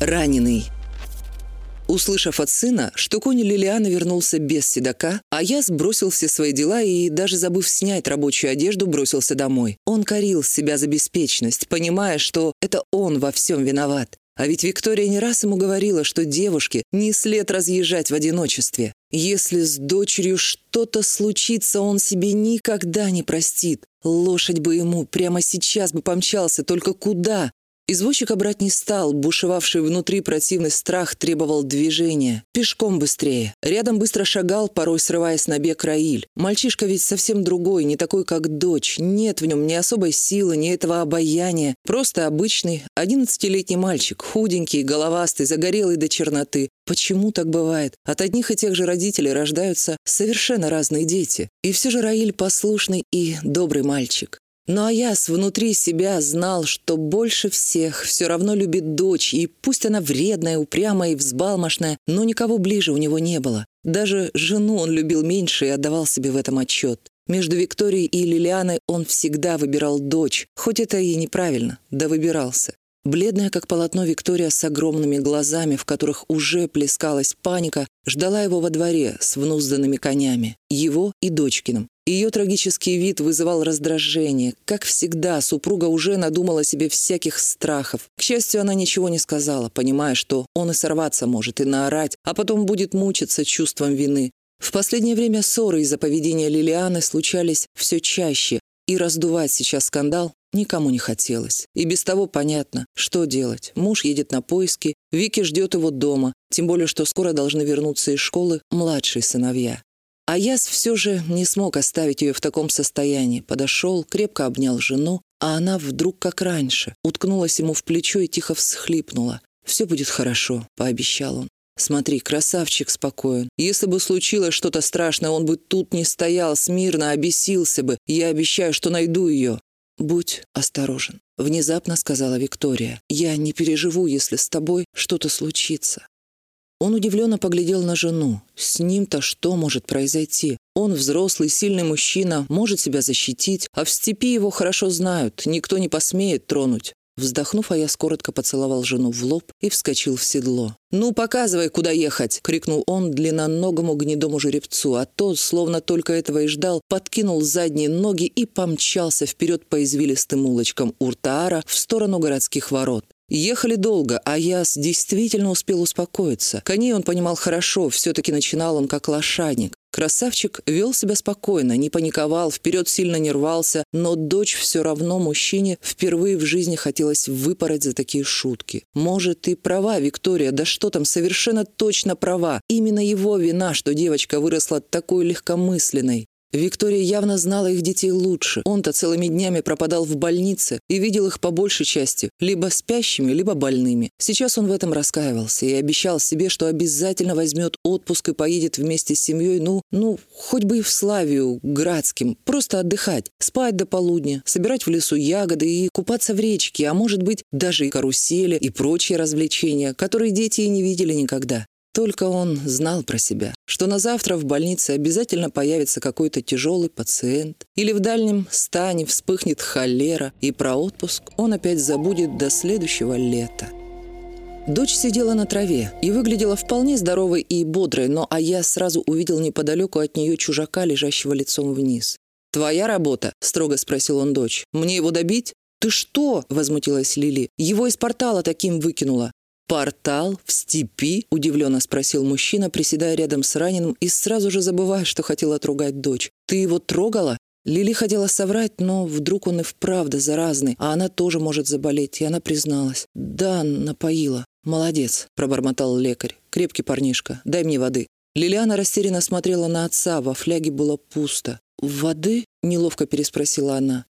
Раненый. Услышав от сына, что конь Лилианы вернулся без седока, а я сбросил все свои дела и, даже забыв снять рабочую одежду, бросился домой. Он корил себя за беспечность, понимая, что это он во всем виноват. А ведь Виктория не раз ему говорила, что девушке не след разъезжать в одиночестве. Если с дочерью что-то случится, он себе никогда не простит. Лошадь бы ему прямо сейчас бы помчался, только куда? Извозчика брать не стал, бушевавший внутри противный страх требовал движения. Пешком быстрее. Рядом быстро шагал, порой срываясь на бег Раиль. Мальчишка ведь совсем другой, не такой, как дочь. Нет в нем ни особой силы, ни этого обаяния. Просто обычный, одиннадцатилетний мальчик, худенький, головастый, загорелый до черноты. Почему так бывает? От одних и тех же родителей рождаются совершенно разные дети. И все же Раиль послушный и добрый мальчик. Ну а я с внутри себя знал, что больше всех все равно любит дочь, и пусть она вредная, упрямая и взбалмошная, но никого ближе у него не было. Даже жену он любил меньше и отдавал себе в этом отчет. Между Викторией и Лилианой он всегда выбирал дочь, хоть это и неправильно, да выбирался. Бледная, как полотно, Виктория с огромными глазами, в которых уже плескалась паника, ждала его во дворе с внузданными конями, его и дочкиным. Ее трагический вид вызывал раздражение. Как всегда, супруга уже надумала себе всяких страхов. К счастью, она ничего не сказала, понимая, что он и сорваться может, и наорать, а потом будет мучиться чувством вины. В последнее время ссоры из-за поведения Лилианы случались все чаще, и раздувать сейчас скандал никому не хотелось. И без того понятно, что делать. Муж едет на поиски, Вики ждет его дома, тем более, что скоро должны вернуться из школы младшие сыновья. А Яс все же не смог оставить ее в таком состоянии. Подошел, крепко обнял жену, а она вдруг, как раньше, уткнулась ему в плечо и тихо всхлипнула. «Все будет хорошо», — пообещал он. Смотри, красавчик спокоен. Если бы случилось что-то страшное, он бы тут не стоял смирно, обесился бы. Я обещаю, что найду ее. Будь осторожен, внезапно сказала Виктория. Я не переживу, если с тобой что-то случится. Он удивленно поглядел на жену. С ним-то что может произойти? Он взрослый, сильный мужчина, может себя защитить, а в степи его хорошо знают, никто не посмеет тронуть. Вздохнув, а я коротко поцеловал жену в лоб и вскочил в седло. «Ну, показывай, куда ехать!» — крикнул он длинноногому гнедому жеребцу, а тот, словно только этого и ждал, подкинул задние ноги и помчался вперед по извилистым улочкам Уртаара в сторону городских ворот. Ехали долго, а Яс действительно успел успокоиться. Коней он понимал хорошо, все-таки начинал он как лошадник. Красавчик вел себя спокойно, не паниковал, вперед сильно не рвался, но дочь все равно мужчине впервые в жизни хотелось выпороть за такие шутки. Может, ты права, Виктория, да что там, совершенно точно права. Именно его вина, что девочка выросла такой легкомысленной. Виктория явно знала их детей лучше. Он-то целыми днями пропадал в больнице и видел их по большей части либо спящими, либо больными. Сейчас он в этом раскаивался и обещал себе, что обязательно возьмет отпуск и поедет вместе с семьей, ну, ну, хоть бы и в Славию, Градским, просто отдыхать, спать до полудня, собирать в лесу ягоды и купаться в речке, а может быть, даже и карусели, и прочие развлечения, которые дети и не видели никогда. Только он знал про себя, что на завтра в больнице обязательно появится какой-то тяжелый пациент, или в дальнем стане вспыхнет холера, и про отпуск он опять забудет до следующего лета. Дочь сидела на траве и выглядела вполне здоровой и бодрой, но а я сразу увидел неподалеку от нее чужака, лежащего лицом вниз. «Твоя работа?» – строго спросил он дочь. «Мне его добить?» «Ты что?» – возмутилась Лили. «Его из портала таким выкинула. «Портал в степи?» – удивленно спросил мужчина, приседая рядом с раненым и сразу же забывая, что хотел отругать дочь. «Ты его трогала?» Лили хотела соврать, но вдруг он и вправду заразный, а она тоже может заболеть, и она призналась. «Да, напоила». «Молодец», – пробормотал лекарь. «Крепкий парнишка. Дай мне воды». Лилиана растерянно смотрела на отца, во фляге было пусто. «Воды?» – неловко переспросила она.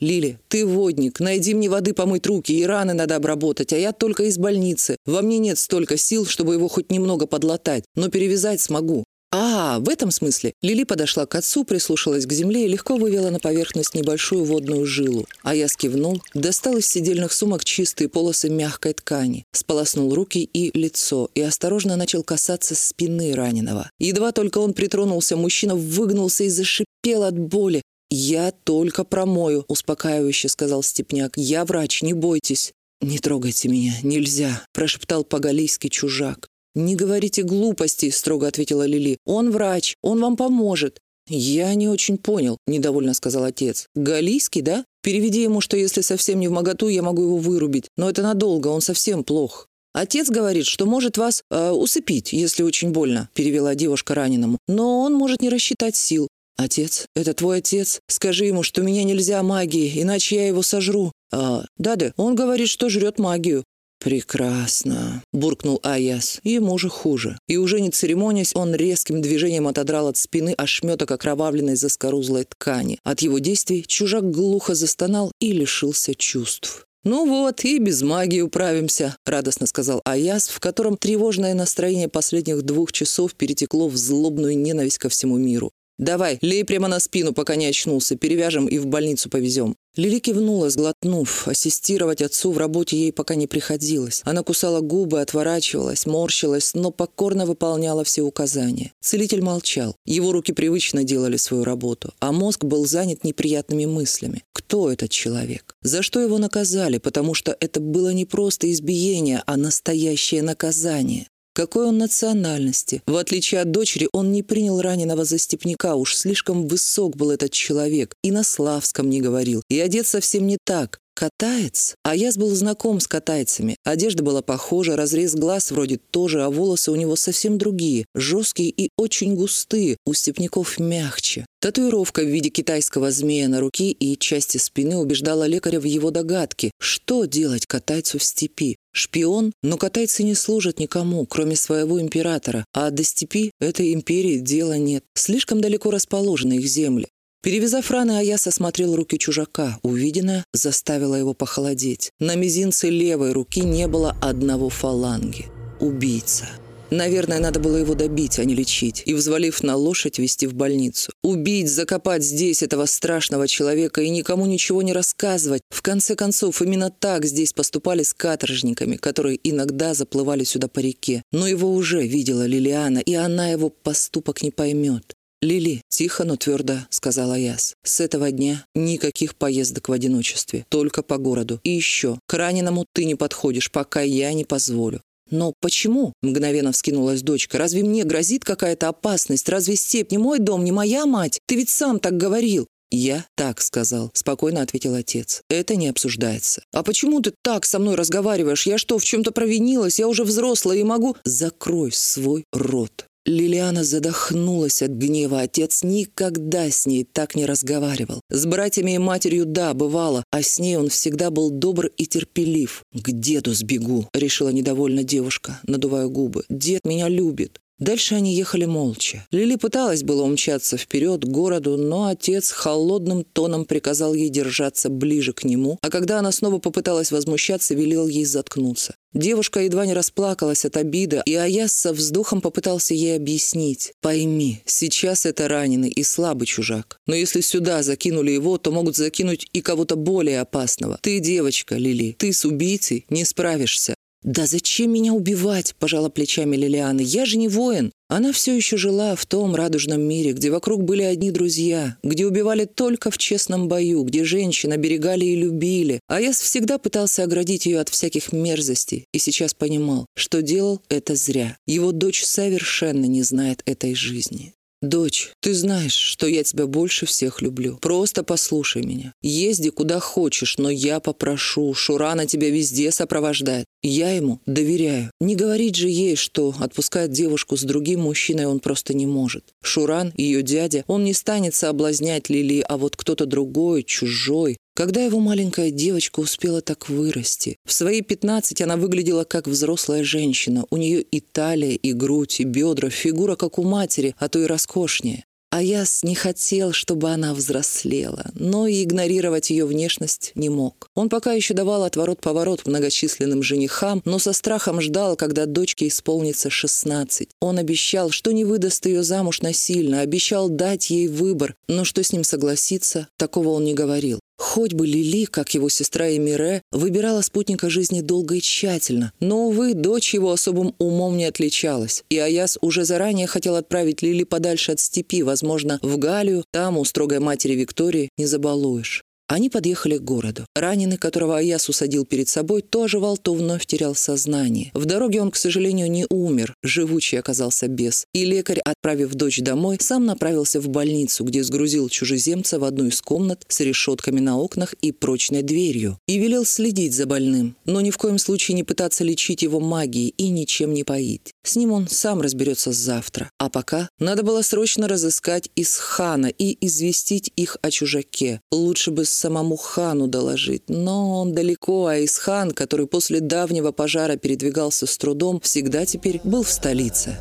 «Лили, ты водник, найди мне воды помыть руки, и раны надо обработать, а я только из больницы. Во мне нет столько сил, чтобы его хоть немного подлатать, но перевязать смогу». «А, в этом смысле?» Лили подошла к отцу, прислушалась к земле и легко вывела на поверхность небольшую водную жилу. А я скивнул, достал из сидельных сумок чистые полосы мягкой ткани, сполоснул руки и лицо и осторожно начал касаться спины раненого. Едва только он притронулся, мужчина выгнулся и зашипел от боли. «Я только промою», — успокаивающе сказал Степняк. «Я врач, не бойтесь». «Не трогайте меня, нельзя», — прошептал по-галийски чужак. «Не говорите глупостей», — строго ответила Лили. «Он врач, он вам поможет». «Я не очень понял», — недовольно сказал отец. «Галийский, да? Переведи ему, что если совсем не в моготу, я могу его вырубить. Но это надолго, он совсем плох». «Отец говорит, что может вас э, усыпить, если очень больно», — перевела девушка раненому. «Но он может не рассчитать сил». «Отец? Это твой отец? Скажи ему, что меня нельзя магией, иначе я его сожру». «А, да-да, он говорит, что жрет магию». «Прекрасно», — буркнул Аяс. Ему же хуже. И уже не церемонясь, он резким движением отодрал от спины ошметок окровавленной заскорузлой ткани. От его действий чужак глухо застонал и лишился чувств. «Ну вот, и без магии управимся», — радостно сказал Аяс, в котором тревожное настроение последних двух часов перетекло в злобную ненависть ко всему миру. «Давай, лей прямо на спину, пока не очнулся, перевяжем и в больницу повезем». Лили кивнула, сглотнув. Ассистировать отцу в работе ей пока не приходилось. Она кусала губы, отворачивалась, морщилась, но покорно выполняла все указания. Целитель молчал. Его руки привычно делали свою работу, а мозг был занят неприятными мыслями. Кто этот человек? За что его наказали? Потому что это было не просто избиение, а настоящее наказание. Какой он национальности? В отличие от дочери, он не принял раненого за степняка, уж слишком высок был этот человек. И на славском не говорил, и одет совсем не так. Катаец? А я был знаком с катайцами. Одежда была похожа, разрез глаз вроде тоже, а волосы у него совсем другие, жесткие и очень густые, у степняков мягче. Татуировка в виде китайского змея на руке и части спины убеждала лекаря в его догадке, что делать катайцу в степи. Шпион, но катайцы не служат никому, кроме своего императора, а до степи этой империи дела нет. Слишком далеко расположены их земли. Перевязав раны, Аяс осмотрел руки чужака. Увиденное заставило его похолодеть. На мизинце левой руки не было одного фаланги. Убийца. Наверное, надо было его добить, а не лечить, и, взвалив на лошадь, вести в больницу. Убить, закопать здесь этого страшного человека и никому ничего не рассказывать. В конце концов, именно так здесь поступали с каторжниками, которые иногда заплывали сюда по реке. Но его уже видела Лилиана, и она его поступок не поймет. «Лили», — тихо, но твердо сказала Яс, — «с этого дня никаких поездок в одиночестве, только по городу. И еще, к раненому ты не подходишь, пока я не позволю. «Но почему?» — мгновенно вскинулась дочка. «Разве мне грозит какая-то опасность? Разве степь не мой дом, не моя мать? Ты ведь сам так говорил!» «Я так сказал», — спокойно ответил отец. «Это не обсуждается». «А почему ты так со мной разговариваешь? Я что, в чем-то провинилась? Я уже взрослая и могу...» «Закрой свой рот», Лилиана задохнулась от гнева. Отец никогда с ней так не разговаривал. С братьями и матерью, да, бывало, а с ней он всегда был добр и терпелив. «К деду сбегу», — решила недовольно девушка, надувая губы. «Дед меня любит». Дальше они ехали молча. Лили пыталась было умчаться вперед к городу, но отец холодным тоном приказал ей держаться ближе к нему, а когда она снова попыталась возмущаться, велел ей заткнуться. Девушка едва не расплакалась от обиды, и Аяс со вздохом попытался ей объяснить. «Пойми, сейчас это раненый и слабый чужак. Но если сюда закинули его, то могут закинуть и кого-то более опасного. Ты девочка, Лили, ты с убийцей не справишься. «Да зачем меня убивать?» – пожала плечами Лилианы. «Я же не воин». Она все еще жила в том радужном мире, где вокруг были одни друзья, где убивали только в честном бою, где женщин оберегали и любили. А я всегда пытался оградить ее от всяких мерзостей и сейчас понимал, что делал это зря. Его дочь совершенно не знает этой жизни. «Дочь, ты знаешь, что я тебя больше всех люблю. Просто послушай меня. Езди куда хочешь, но я попрошу. Шурана тебя везде сопровождает. Я ему доверяю. Не говорить же ей, что отпускает девушку с другим мужчиной он просто не может. Шуран, ее дядя, он не станет соблазнять Лили, а вот кто-то другой, чужой, когда его маленькая девочка успела так вырасти? В свои 15 она выглядела как взрослая женщина. У нее и талия, и грудь, и бедра, фигура как у матери, а то и роскошнее. Аяс не хотел, чтобы она взрослела, но и игнорировать ее внешность не мог. Он пока еще давал отворот-поворот многочисленным женихам, но со страхом ждал, когда дочке исполнится 16. Он обещал, что не выдаст ее замуж насильно, обещал дать ей выбор, но что с ним согласиться, такого он не говорил. Хоть бы Лили, как его сестра Эмире, выбирала спутника жизни долго и тщательно, но, увы, дочь его особым умом не отличалась, и Аяс уже заранее хотел отправить Лили подальше от степи, возможно, в Галию, там у строгой матери Виктории не забалуешь. Они подъехали к городу. Раненый, которого Аяс усадил перед собой, тоже во лту вновь терял сознание. В дороге он, к сожалению, не умер. Живучий оказался бес. И лекарь, отправив дочь домой, сам направился в больницу, где сгрузил чужеземца в одну из комнат с решетками на окнах и прочной дверью. И велел следить за больным, но ни в коем случае не пытаться лечить его магией и ничем не поить. С ним он сам разберется завтра. А пока надо было срочно разыскать Исхана и известить их о чужаке. Лучше бы самому хану доложить, но он далеко, а Исхан, который после давнего пожара передвигался с трудом, всегда теперь был в столице.